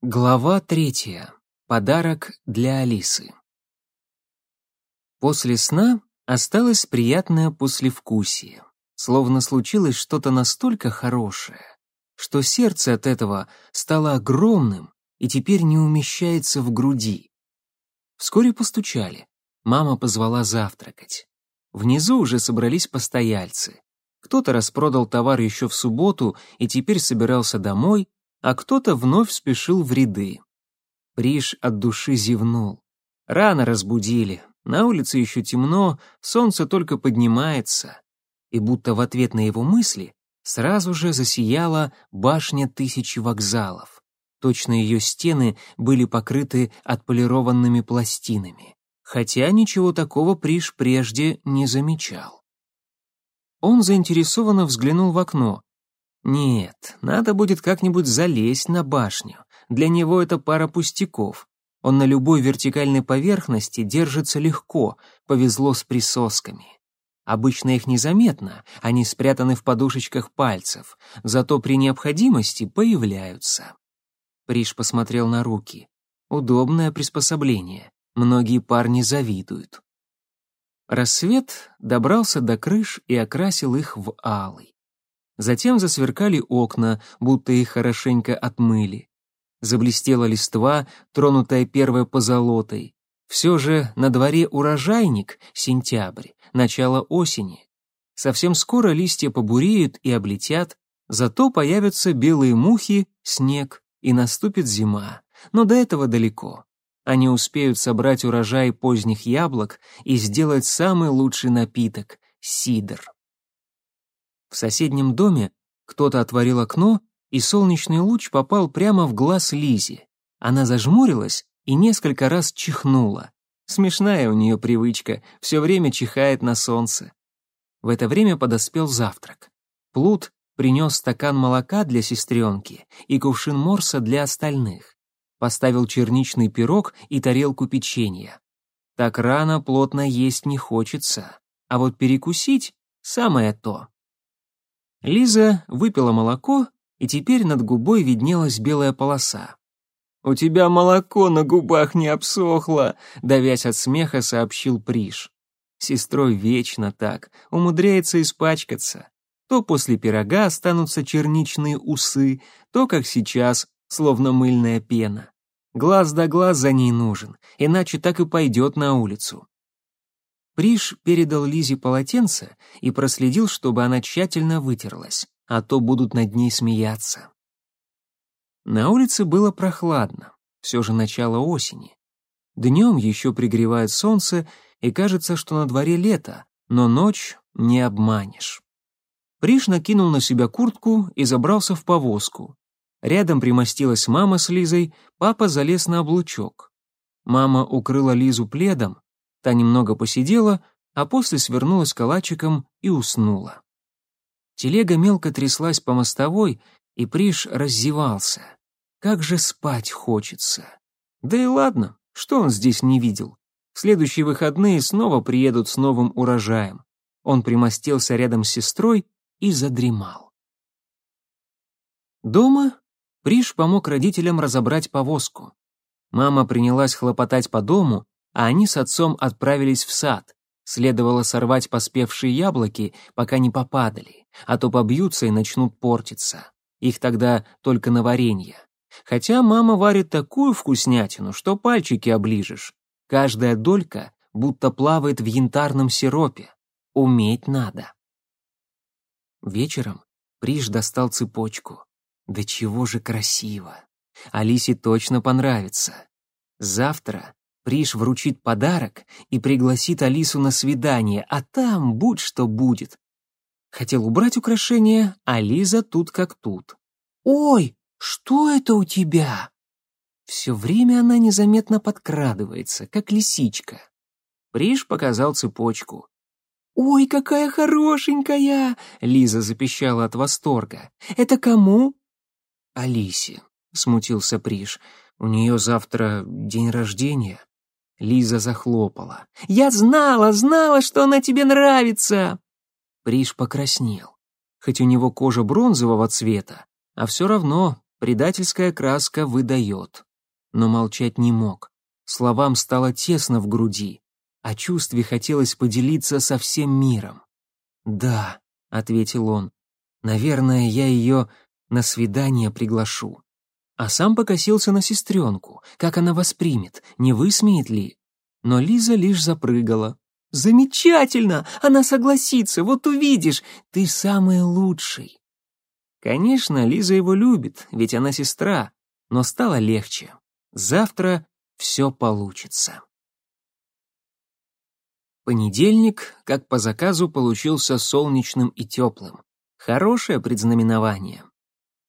Глава третья. Подарок для Алисы. После сна осталось приятное послевкусие, словно случилось что-то настолько хорошее, что сердце от этого стало огромным и теперь не умещается в груди. Вскоре постучали. Мама позвала завтракать. Внизу уже собрались постояльцы. Кто-то распродал товар еще в субботу и теперь собирался домой, а кто-то вновь спешил в ряды. Приш от души зевнул. Рано разбудили, на улице еще темно, солнце только поднимается. И будто в ответ на его мысли сразу же засияла башня тысячи вокзалов. Точно ее стены были покрыты отполированными пластинами. Хотя ничего такого Приш прежде не замечал. Он заинтересованно взглянул в окно. Нет, надо будет как-нибудь залезть на башню. Для него это пара пустяков. Он на любой вертикальной поверхности держится легко, повезло с присосками. Обычно их незаметно, они спрятаны в подушечках пальцев, зато при необходимости появляются. Приш посмотрел на руки. Удобное приспособление. Многие парни завидуют. Рассвет добрался до крыш и окрасил их в алый. Затем засверкали окна, будто их хорошенько отмыли. Заблестела листва, тронутая первой позолотой. Все же на дворе урожайник, сентябрь, начало осени. Совсем скоро листья побуреют и облетят, зато появятся белые мухи, снег, и наступит зима. Но до этого далеко. Они успеют собрать урожай поздних яблок и сделать самый лучший напиток — сидр. В соседнем доме кто-то отворил окно, и солнечный луч попал прямо в глаз Лизе. Она зажмурилась и несколько раз чихнула. Смешная у нее привычка, все время чихает на солнце. В это время подоспел завтрак. Плут принес стакан молока для сестренки и кувшин морса для остальных. Поставил черничный пирог и тарелку печенья. Так рано плотно есть не хочется, а вот перекусить — самое то. Лиза выпила молоко, и теперь над губой виднелась белая полоса. «У тебя молоко на губах не обсохло», — давясь от смеха, сообщил Приш. Сестрой вечно так, умудряется испачкаться. То после пирога останутся черничные усы, то, как сейчас, словно мыльная пена. Глаз да глаз за ней нужен, иначе так и пойдет на улицу. Приш передал Лизе полотенце и проследил, чтобы она тщательно вытерлась, а то будут над ней смеяться. На улице было прохладно, все же начало осени. Днем еще пригревает солнце, и кажется, что на дворе лето, но ночь не обманешь. Приш накинул на себя куртку и забрался в повозку. Рядом примостилась мама с Лизой, папа залез на облучок. Мама укрыла Лизу пледом, Та немного посидела, а после свернулась калачиком и уснула. Телега мелко тряслась по мостовой, и Приш раздевался. Как же спать хочется. Да и ладно, что он здесь не видел. В следующие выходные снова приедут с новым урожаем. Он примостился рядом с сестрой и задремал. Дома Приш помог родителям разобрать повозку. Мама принялась хлопотать по дому, а они с отцом отправились в сад. Следовало сорвать поспевшие яблоки, пока не попадали, а то побьются и начнут портиться. Их тогда только на варенье. Хотя мама варит такую вкуснятину, что пальчики оближешь. Каждая долька будто плавает в янтарном сиропе. Уметь надо. Вечером Приш достал цепочку. Да чего же красиво! Алисе точно понравится. Завтра Приш вручит подарок и пригласит Алису на свидание, а там будь что будет. Хотел убрать украшение, а Лиза тут как тут. «Ой, что это у тебя?» Все время она незаметно подкрадывается, как лисичка. Приш показал цепочку. «Ой, какая хорошенькая!» — Лиза запищала от восторга. «Это кому?» «Алисе», — смутился Приш. «У нее завтра день рождения». Лиза захлопала. «Я знала, знала, что она тебе нравится!» Приш покраснел. Хоть у него кожа бронзового цвета, а все равно Предательская краска выдает. Но молчать не мог. Словам стало тесно в груди. О чувстве хотелось поделиться со всем миром. «Да», — ответил он, — «наверное, я ее на свидание приглашу». А сам покосился на сестренку, как она воспримет, не высмеет ли. Но Лиза лишь запрыгала. «Замечательно! Она согласится, вот увидишь! Ты самый лучший!» Конечно, Лиза его любит, ведь она сестра, но стало легче. Завтра все получится. Понедельник, как по заказу, получился солнечным и теплым. Хорошее предзнаменование.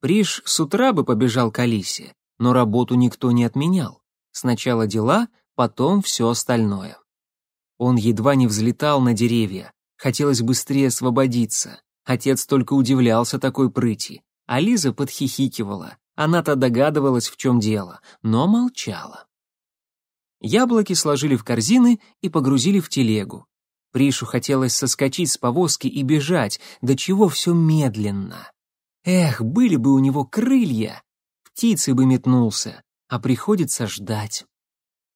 Приш с утра бы побежал к Алисе, но работу никто не отменял. Сначала дела, потом все остальное. Он едва не взлетал на деревья, хотелось быстрее освободиться. Отец только удивлялся такой прыти, а Лиза подхихикивала. Она-то догадывалась, в чем дело, но молчала. Яблоки сложили в корзины и погрузили в телегу. Пришу хотелось соскочить с повозки и бежать, до чего все медленно. Эх, были бы у него крылья, птицы бы метнулся, а приходится ждать.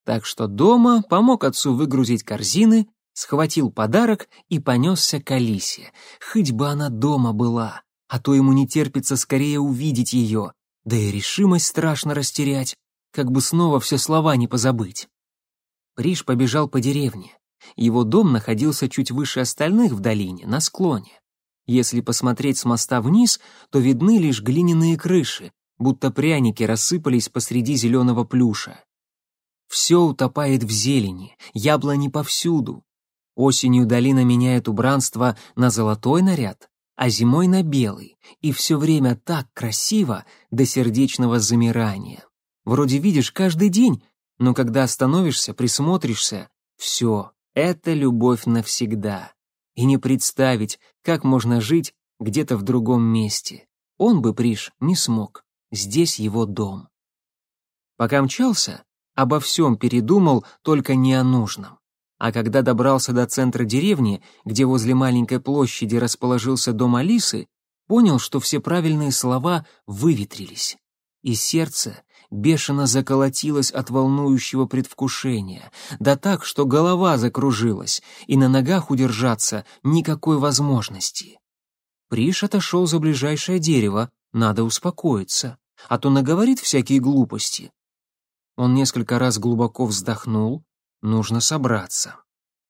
Так что дома помог отцу выгрузить корзины, схватил подарок и понесся к Алисе. Хоть бы она дома была, а то ему не терпится скорее увидеть ее, да и решимость страшно растерять, как бы снова все слова не позабыть. Приш побежал по деревне. Его дом находился чуть выше остальных в долине, на склоне. Если посмотреть с моста вниз, то видны лишь глиняные крыши, будто пряники рассыпались посреди зеленого плюша. Все утопает в зелени, яблони повсюду. Осенью долина меняет убранство на золотой наряд, а зимой на белый, и все время так красиво до сердечного замирания. Вроде видишь каждый день, но когда остановишься, присмотришься, все, это любовь навсегда. И не представить, как можно жить где-то в другом месте. Он бы, Приш, не смог. Здесь его дом. Пока мчался, Обо всем передумал, только не о нужном. А когда добрался до центра деревни, где возле маленькой площади расположился дом Алисы, понял, что все правильные слова выветрились. И сердце бешено заколотилось от волнующего предвкушения, да так, что голова закружилась, и на ногах удержаться никакой возможности. Приш отошел за ближайшее дерево, надо успокоиться, а то наговорит всякие глупости, он несколько раз глубоко вздохнул. Нужно собраться.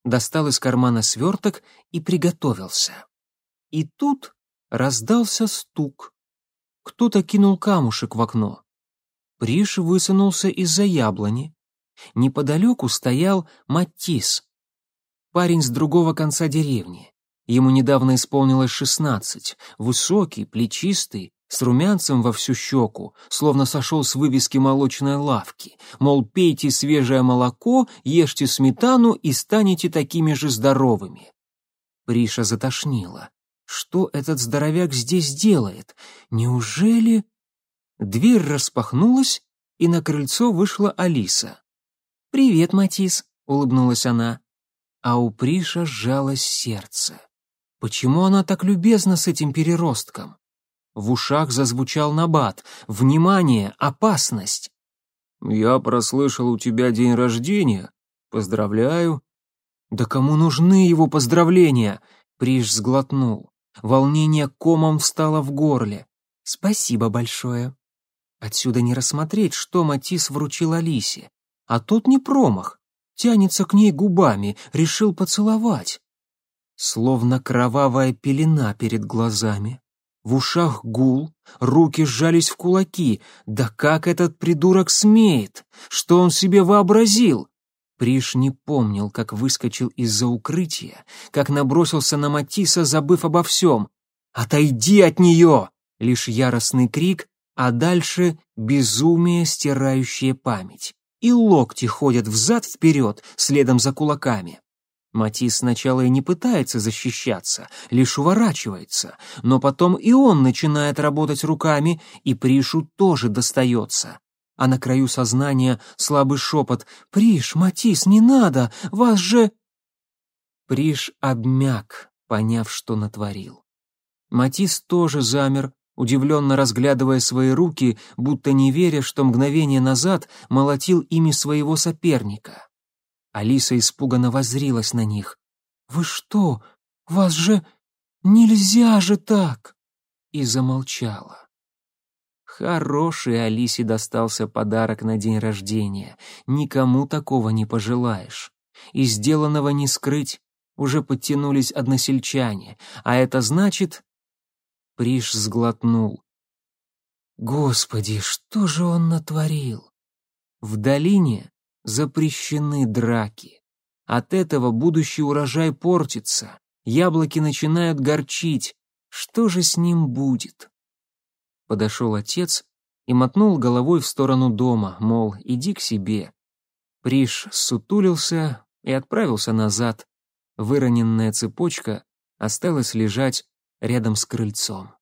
Достал из кармана сверток и приготовился. И тут раздался стук. Кто-то кинул камушек в окно. Приш высунулся из-за яблони. Неподалеку стоял Матис. Парень с другого конца деревни. Ему недавно исполнилось шестнадцать. Высокий, плечистый, с румянцем во всю щеку, словно сошел с вывески молочной лавки, мол, пейте свежее молоко, ешьте сметану и станете такими же здоровыми. Приша затошнила. Что этот здоровяк здесь делает? Неужели... Дверь распахнулась, и на крыльцо вышла Алиса. «Привет, Матис», — улыбнулась она. А у Приша сжалось сердце. Почему она так любезна с этим переростком? В ушах зазвучал набат. «Внимание! Опасность!» «Я прослышал, у тебя день рождения. Поздравляю». «Да кому нужны его поздравления?» Приш сглотнул. Волнение комом встало в горле. «Спасибо большое». Отсюда не рассмотреть, что Матис вручил Алисе. А тот не промах. Тянется к ней губами, решил поцеловать. Словно кровавая пелена перед глазами. В ушах гул, руки сжались в кулаки. Да как этот придурок смеет? Что он себе вообразил? Приш не помнил, как выскочил из-за укрытия, как набросился на Матиса, забыв обо всем. «Отойди от нее!» — лишь яростный крик, а дальше безумие, стирающее память. И локти ходят взад-вперед, следом за кулаками. Матис сначала и не пытается защищаться, лишь уворачивается, но потом и он начинает работать руками, и Пришу тоже достается. А на краю сознания слабый шепот «Приш, Матис, не надо, вас же...» Приш обмяк, поняв, что натворил. Матис тоже замер, удивленно разглядывая свои руки, будто не веря, что мгновение назад молотил ими своего соперника. Алиса испуганно воззрилась на них. «Вы что? Вас же... Нельзя же так!» И замолчала. Хороший Алисе достался подарок на день рождения. Никому такого не пожелаешь. И сделанного не скрыть. Уже подтянулись односельчане. А это значит... Приш сглотнул. Господи, что же он натворил? В долине запрещены драки. От этого будущий урожай портится. Яблоки начинают горчить. Что же с ним будет? Подошел отец и мотнул головой в сторону дома, мол, иди к себе. Приш сутулился и отправился назад. Выроненная цепочка осталась лежать рядом с крыльцом.